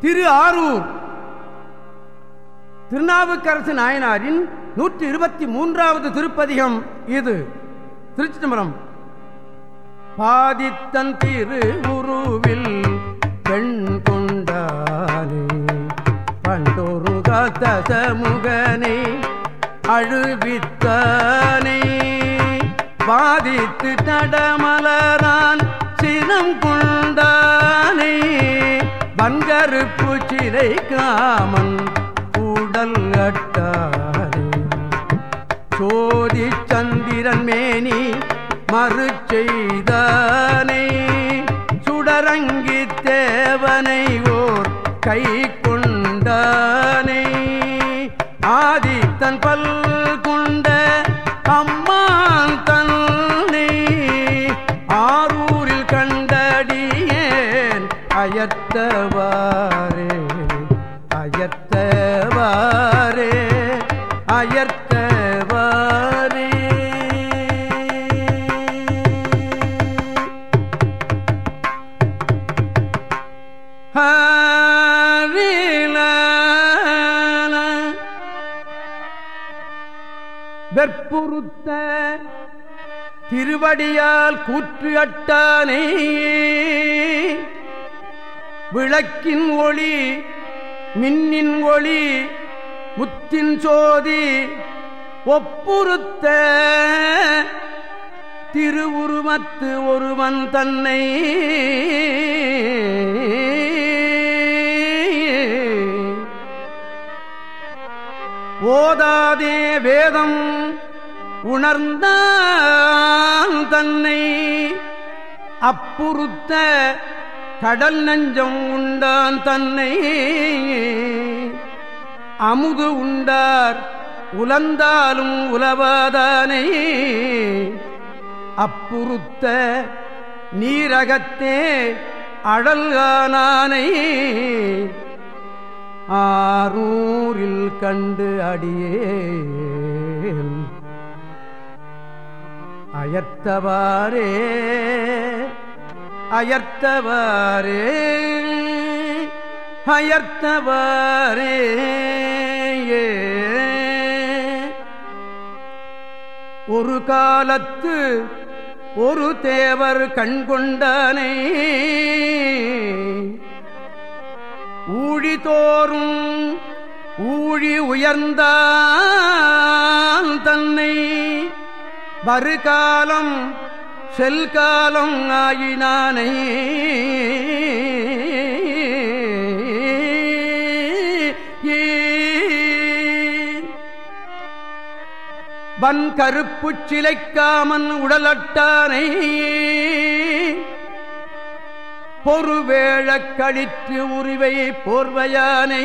திரு ஆரூர். திருநாவுக்கரசு நாயனாரின் நூற்றி இருபத்தி மூன்றாவது திருப்பதிகம் இது. திருச்சி தம்பரம் பாதித்தன் திரு உருவில் பெண் கொண்டானே பண்டொரு தசமுகனை அழுவித்தானே. பாதித்து நடமலரான் வன்கருப்பு சிறை காமன் கூடல் அட்டாரே சோதி சந்திரன் மேனி மறு செய்தானே சுடரங்கி தேவனை ஓர் கை அயத்தவாரே அயத்தவாரே அயர்த்தவாரே வெற்புறுத்த திருவடியால் கூற்று அட்டானே விளக்கின் ஒளி மின்னின் ஒளி முத்தின் சோதி ஒப்புறுத்த திருவுருமத்து ஒருவன் தன்னை. ஓதாதே வேதம் உணர்ந்த தன்னை. அப்புறுத்த கடல் நஞ்சம் உண்டான் தன்னை. அமுது உண்டார் உலந்தாலும் உலவாதானை. அப்புறுத்த நீரகத்தே அடல்கானானை ஆரூரில் கண்டு அடியே அயர்த்தவாரே அயர்த்தவாரே அயர்த்தவாரே ஒரு காலத்து ஒரு தேவர் கண்கொண்டானை ஊழி தோறும் ஊழி உயர்ந்தான் தன்னை. வருகாலம் செல்காலம் ஆயினானை. வன் கருப்பு சிலைக்காமன் உடலட்டானை. பொறுவேழ கழித்து உரிவை போர்வையானை.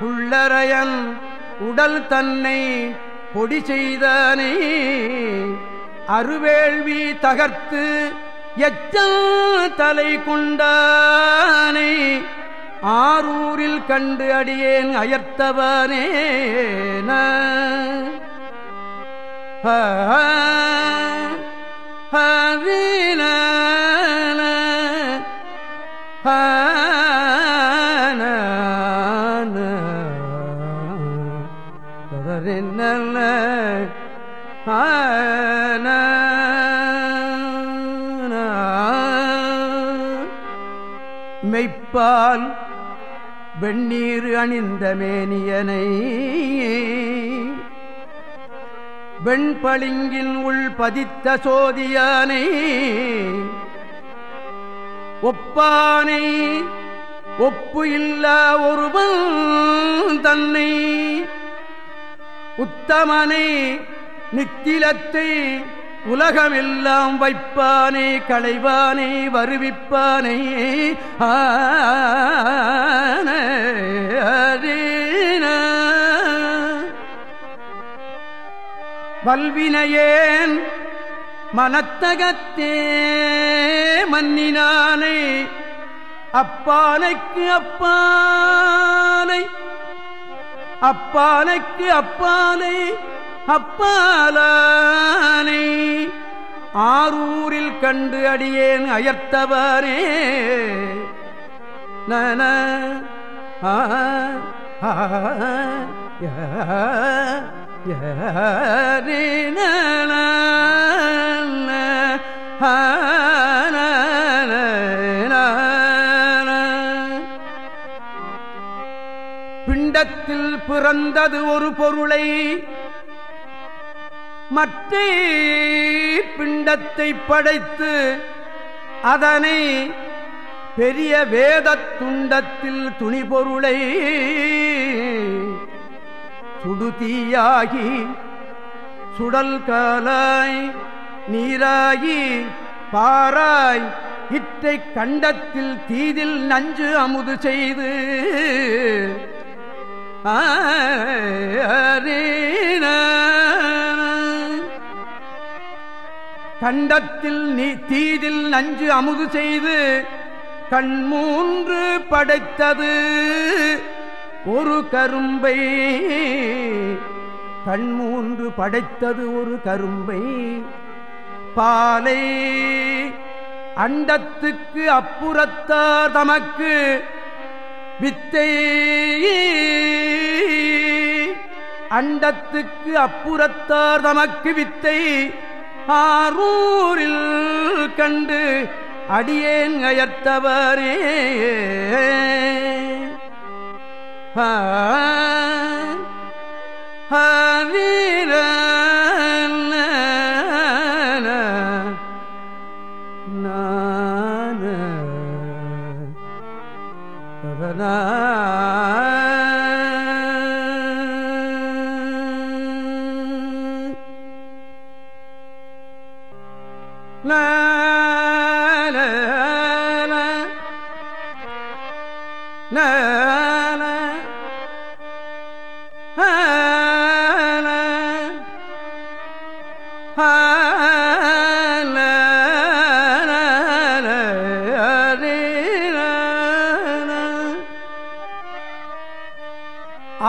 உள்ளரையன் உடல் தன்னை பொடி செய்தானே. அருவேள்வி தகர்த்து எச்சல் தலை கொண்டானே ஆரூரில் கண்டு அடியேன் அயர்த்தவனே ஹரீன நல்ல பால் வெண்ணீர் அணிந்த மேனியனை. வெண்பளிங்கின் உள் பதித்த சோதியானை. ஒப்பானை ஒப்பு இல்லா ஒருவன் தன்னை. உத்தமனை நித்திலத்தை உலகமெல்லாம் வைப்பானே களைவானே வருவிப்பானே. வல்வினையேன் மனத்தகத்தே மன்னினானை. அப்பானைக்கு அப்பானை அப்பானைக்கு அப்பானை. அப்பாலானை ஆரூரில் கண்டு அடியேன் அயர்த்தவரே. நன ஆ பிண்டத்தில் பிறந்தது ஒரு பொருளை மற்ற பிண்டத்தை படைத்து அதனை பெரிய வேத துண்டத்தில் துணி பொருளை சுடுதீயாகி சுடல் காலாய் நீராகி பாராய் இற்றை கண்டத்தில் தீதில் நஞ்சு அமுது செய்து கண்டத்தில் நீ தீதில் நஞ்சு அமுது செய்து கண்மூன்று படைத்தது. ஒரு கரும்பை கண்மூன்று படைத்தது ஒரு கரும்பை. பாலை அண்டத்துக்கு அப்புறத்தார் தமக்கு வித்தை. அண்டத்துக்கு அப்புறத்தார் தமக்கு வித்தை. ஆரூரில் கண்டு அடியேன் அயர்த்தவரே. ஹரீர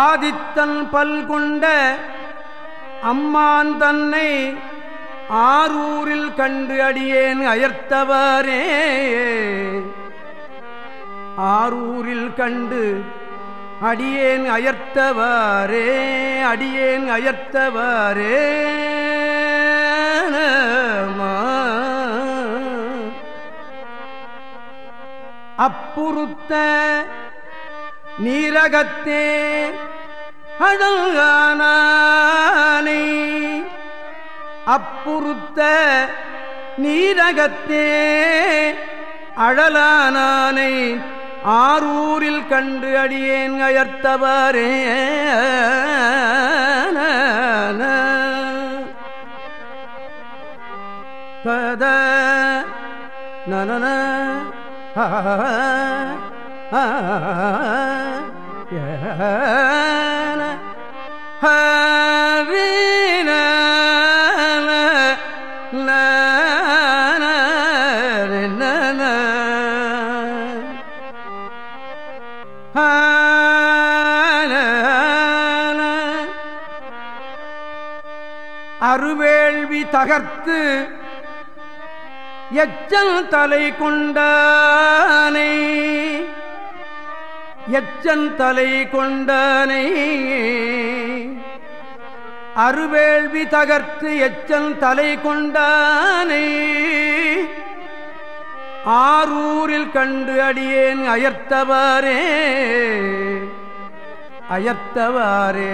ஆதித்தன் பல்கொண்ட அம்மான் தன்னை ஆரூரில் கண்டு அடியேன் அயர்த்தவரே. ஆரூரில் கண்டு அடியேன் அயர்த்தவரே அடியேன் அயர்த்தவரே. அப்புறுத்த நீரகத்தே அழகானே அப்புறுத்த நீரகத்தே அழலானானை ஆரூரில் கண்டு அடியேன் அயர்த்தவரே. பத நன ஹரீன. அருவேள்வி தகர்த்து எச்சல் தலை கொண்டானை. எச்சன் தலை கொண்டானை. அருவேள்வி தகர்த்து எச்சல் தலை கொண்டானை. ஆரூரில் கண்டு அடியேன் அயர்த்தவாரே அயர்த்தவாரே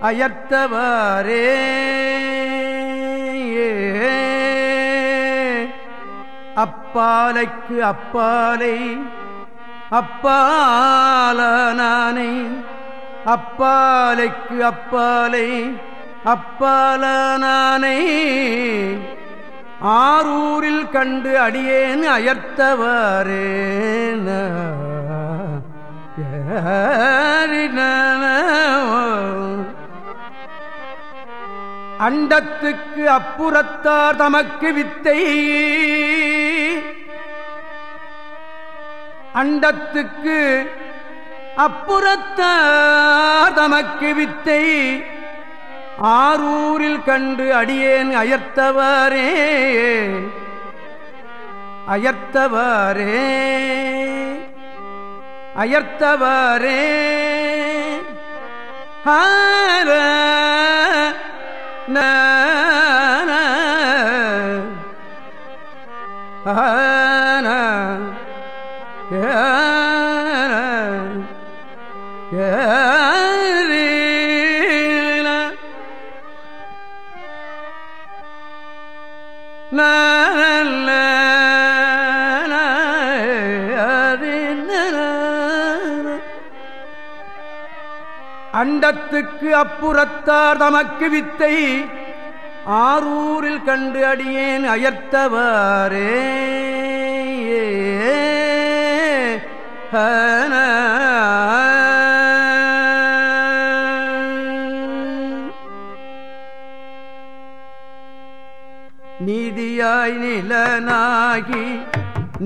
அயர்த்தவாரே அப்பாலைக்கு அப்பாலை அப்பாலானை அப்பாலைக்கு அப்பாலை அப்பாலானை ஆரூரில் கண்டு அடியேன் அயர்த்தவாரே அண்டத்துக்கு அப்புறத்தார் தமக்கு வித்தை. அண்டத்துக்கு அப்புறத்தார் தமக்கு வித்தை. ஆரூரில் கண்டு அடியேன் அயர்த்தவாரே அயர்த்தவாரே அயர்த்தவாரே ஹார la la la அண்டத்துக்கு அப்புறத்தார் தமக்கு வித்தை. ஆரூரில் கண்டு அடியேன் அயர்த்தவாரே நீதியாய் நிலனாகி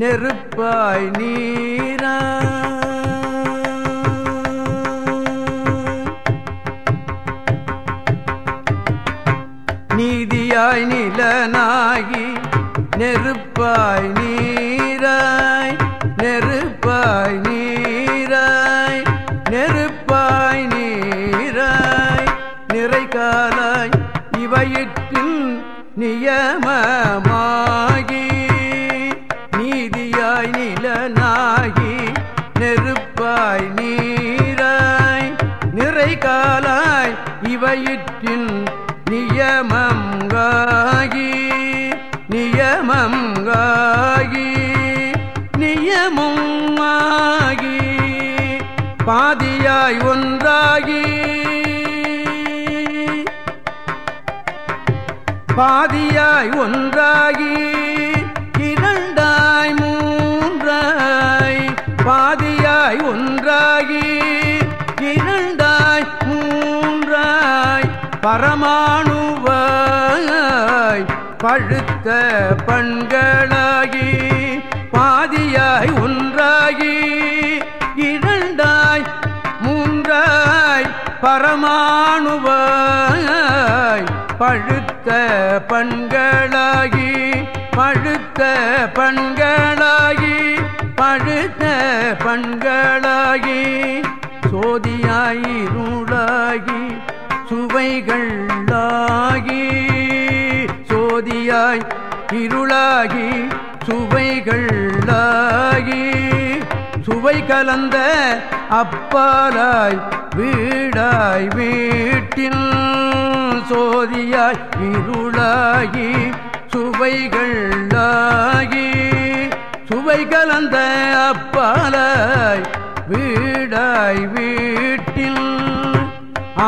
நெருப்பாய் நீரா நீதியாய் நிலனாகி நெருப்பாய் நீராய் நெருப்பாய் நீராய் நெருப்பாய் நீராய் நிறைகாலாய் இவையிற்றில் நியமமா பாதியாய் ஒன்றாகி. பாதியாய் ஒன்றாகி இரண்டாய் மூன்றாய். பாதியாய் ஒன்றாகி இரண்டாய் மூன்றாய். பரமாணுவாய் பழுத்த பண்களாகி பாதியாய் ஒன்றாகி பரமானுவாய் பழுத்த பண்களாகி பழுத்த பண்களாகி பழுத்த பண்களாகி சோதியாயிருளாகி சுவைகளாகி சோதியாய் இருளாகி சுவைகளாகி சுவை கலந்த அப்பாலாய் வீடாய் வீட்டில் சோதியாய் இருளாகி சுவைகளாகி சுவை கலந்த அப்பாலாய் வீடாய் வீட்டில்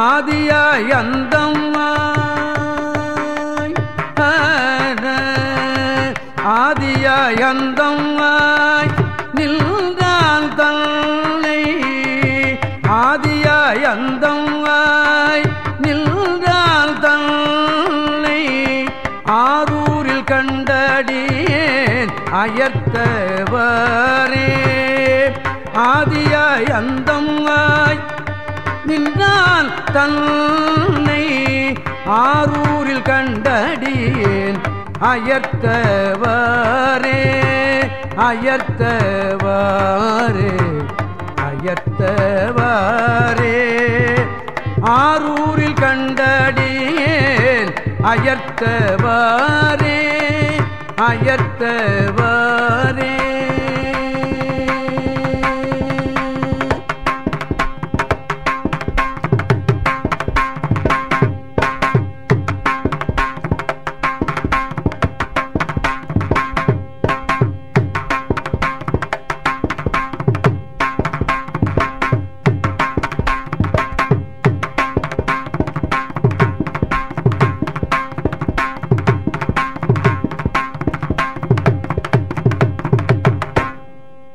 ஆதியாய் அந்தம் ஆதியாய் அந்தம் அயர்த்தவரே ஆதியாய் அந்தம் நின்றான் தன்னை ஆரூரில் கண்டடியேன். அயர்த்தவரே அயர்த்தவாரே அயர்த்தவாரே ஆரூரில் கண்டடியேன். அயர்த்தவாரே அயர்த்தவாரே